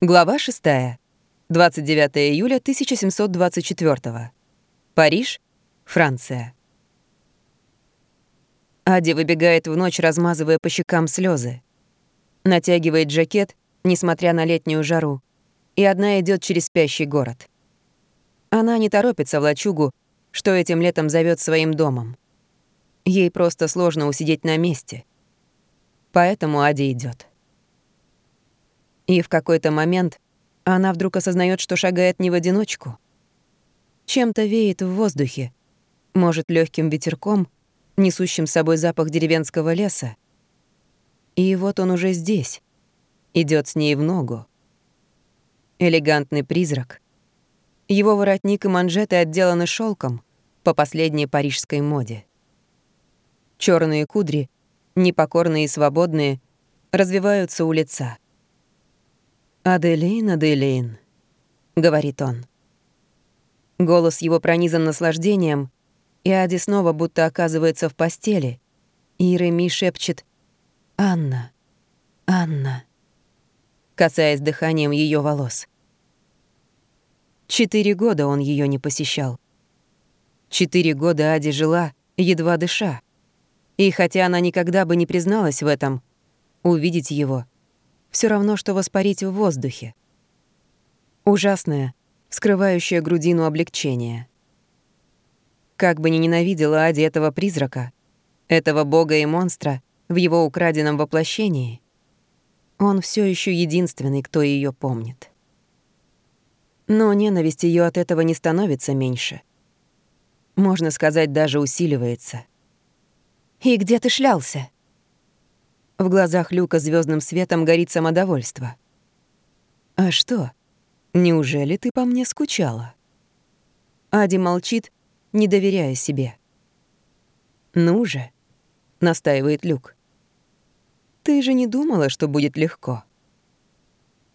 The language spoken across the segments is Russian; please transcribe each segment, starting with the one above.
Глава 6. 29 июля 1724. Париж, Франция. Ади выбегает в ночь, размазывая по щекам слезы. Натягивает жакет, несмотря на летнюю жару, и одна идет через спящий город. Она не торопится в лачугу, что этим летом зовет своим домом. Ей просто сложно усидеть на месте. Поэтому Ади идет. И в какой-то момент она вдруг осознает, что шагает не в одиночку. Чем-то веет в воздухе, может, легким ветерком, несущим с собой запах деревенского леса. И вот он уже здесь, идет с ней в ногу. Элегантный призрак. Его воротник и манжеты отделаны шелком по последней парижской моде. Черные кудри, непокорные и свободные, развиваются у лица — «Аделин, Аделин», — говорит он. Голос его пронизан наслаждением, и Ади снова будто оказывается в постели, и Реми шепчет «Анна, Анна», касаясь дыханием ее волос. Четыре года он ее не посещал. Четыре года Ади жила, едва дыша. И хотя она никогда бы не призналась в этом, увидеть его — все равно, что воспарить в воздухе. Ужасное, скрывающее грудину облегчение. Как бы ни ненавидела Ади этого призрака, этого бога и монстра в его украденном воплощении, он все еще единственный, кто ее помнит. Но ненависть ее от этого не становится меньше. Можно сказать, даже усиливается. «И где ты шлялся?» В глазах Люка звездным светом горит самодовольство. «А что? Неужели ты по мне скучала?» Ади молчит, не доверяя себе. «Ну же», — настаивает Люк. «Ты же не думала, что будет легко?»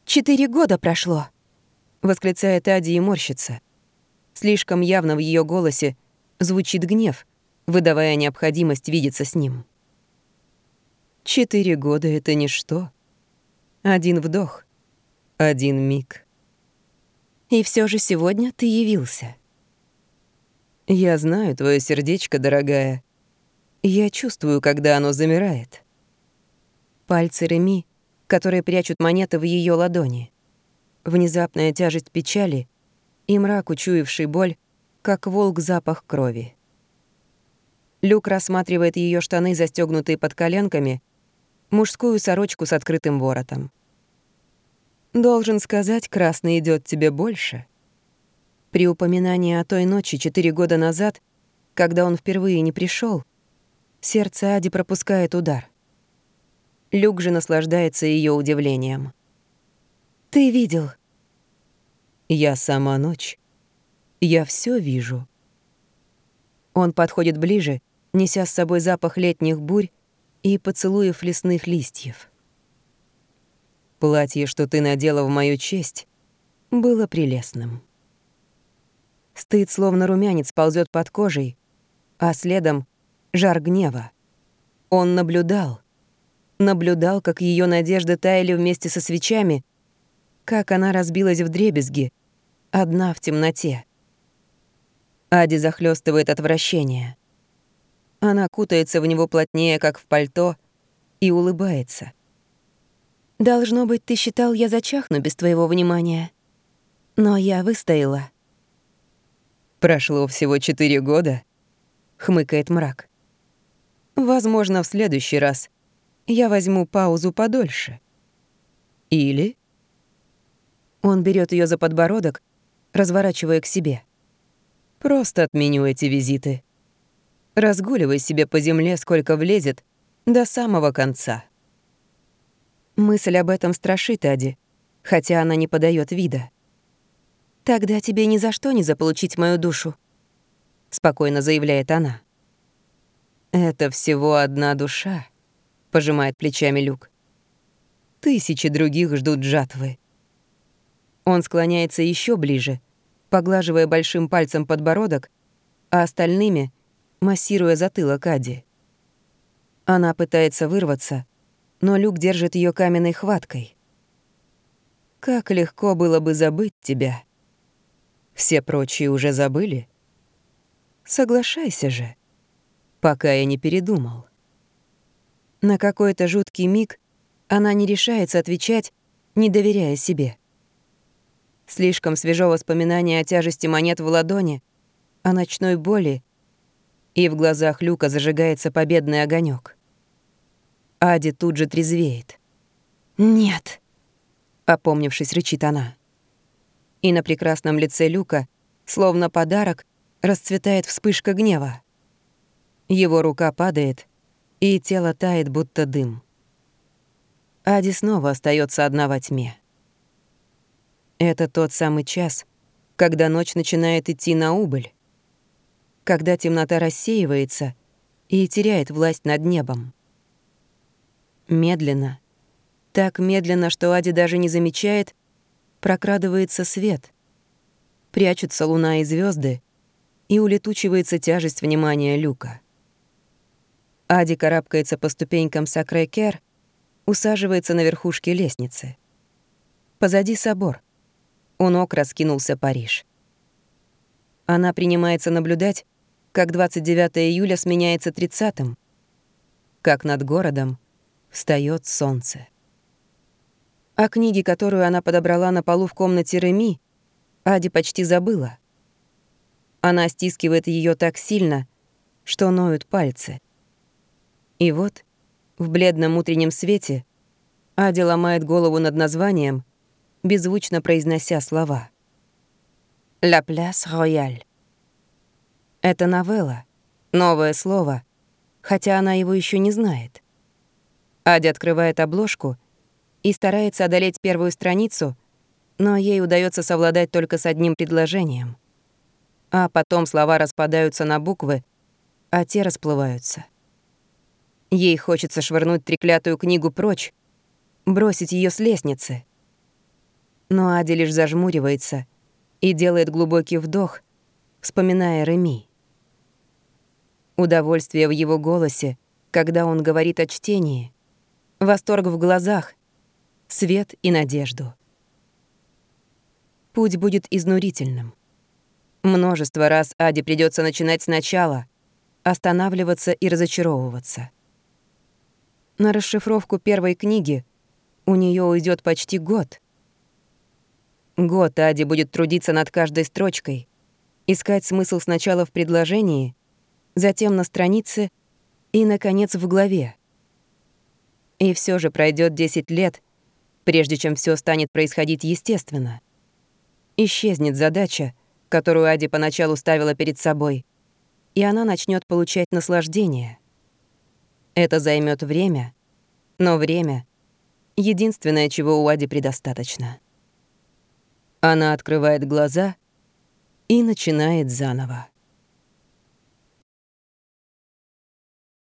«Четыре года прошло», — восклицает Ади и морщится. Слишком явно в ее голосе звучит гнев, выдавая необходимость видеться с ним. Четыре года — это ничто. Один вдох, один миг. И все же сегодня ты явился. Я знаю твое сердечко, дорогая. Я чувствую, когда оно замирает. Пальцы Реми, которые прячут монеты в ее ладони. Внезапная тяжесть печали и мрак, учуявший боль, как волк запах крови. Люк рассматривает ее штаны, застегнутые под коленками, мужскую сорочку с открытым воротом. Должен сказать, красный идет тебе больше. При упоминании о той ночи четыре года назад, когда он впервые не пришел, сердце Ади пропускает удар. Люк же наслаждается ее удивлением. «Ты видел?» «Я сама ночь. Я все вижу». Он подходит ближе, неся с собой запах летних бурь и поцелуев лесных листьев. Платье, что ты надела в мою честь, было прелестным. Стыд, словно румянец, ползет под кожей, а следом — жар гнева. Он наблюдал. Наблюдал, как ее надежды таяли вместе со свечами, как она разбилась в дребезги, одна в темноте. Ади захлестывает отвращение. Она кутается в него плотнее, как в пальто, и улыбается. «Должно быть, ты считал, я зачахну без твоего внимания. Но я выстояла». «Прошло всего четыре года», — хмыкает мрак. «Возможно, в следующий раз я возьму паузу подольше. Или...» Он берет ее за подбородок, разворачивая к себе. «Просто отменю эти визиты. Разгуливай себе по земле, сколько влезет, до самого конца. Мысль об этом страшит Ади, хотя она не подает вида. «Тогда тебе ни за что не заполучить мою душу», — спокойно заявляет она. «Это всего одна душа», — пожимает плечами Люк. «Тысячи других ждут жатвы». Он склоняется еще ближе, поглаживая большим пальцем подбородок, а остальными — массируя затылок Ади. Она пытается вырваться, но Люк держит ее каменной хваткой. Как легко было бы забыть тебя. Все прочие уже забыли. Соглашайся же, пока я не передумал. На какой-то жуткий миг она не решается отвечать, не доверяя себе. Слишком свежо воспоминание о тяжести монет в ладони, о ночной боли, и в глазах Люка зажигается победный огонек. Ади тут же трезвеет. «Нет!» — опомнившись, рычит она. И на прекрасном лице Люка, словно подарок, расцветает вспышка гнева. Его рука падает — и тело тает, будто дым. Ади снова остается одна во тьме. Это тот самый час, когда ночь начинает идти на убыль, когда темнота рассеивается и теряет власть над небом. Медленно, так медленно, что Ади даже не замечает, прокрадывается свет, прячутся луна и звезды, и улетучивается тяжесть внимания Люка. Ади карабкается по ступенькам Сакрé-Кер, усаживается на верхушке лестницы. Позади собор. У ног раскинулся Париж. Она принимается наблюдать, как 29 июля сменяется 30-м, как над городом встает солнце. О книге, которую она подобрала на полу в комнате Реми, Ади почти забыла. Она стискивает ее так сильно, что ноют пальцы. И вот, в бледном утреннем свете, Ади ломает голову над названием, беззвучно произнося слова. «La place royale». Это новелла, новое слово, хотя она его еще не знает. Ади открывает обложку и старается одолеть первую страницу, но ей удается совладать только с одним предложением. А потом слова распадаются на буквы, а те расплываются. Ей хочется швырнуть треклятую книгу прочь, бросить ее с лестницы. Но Ади лишь зажмуривается и делает глубокий вдох, вспоминая Реми. Удовольствие в его голосе, когда он говорит о чтении, восторг в глазах, свет и надежду. Путь будет изнурительным. Множество раз Аде придется начинать сначала, останавливаться и разочаровываться. На расшифровку первой книги у нее уйдет почти год. Год Ади будет трудиться над каждой строчкой, искать смысл сначала в предложении, затем на странице и, наконец, в главе. И все же пройдет 10 лет, прежде чем все станет происходить естественно. Исчезнет задача, которую Ади поначалу ставила перед собой, и она начнет получать наслаждение — это займет время, но время — единственное, чего у Ади предостаточно. Она открывает глаза и начинает заново.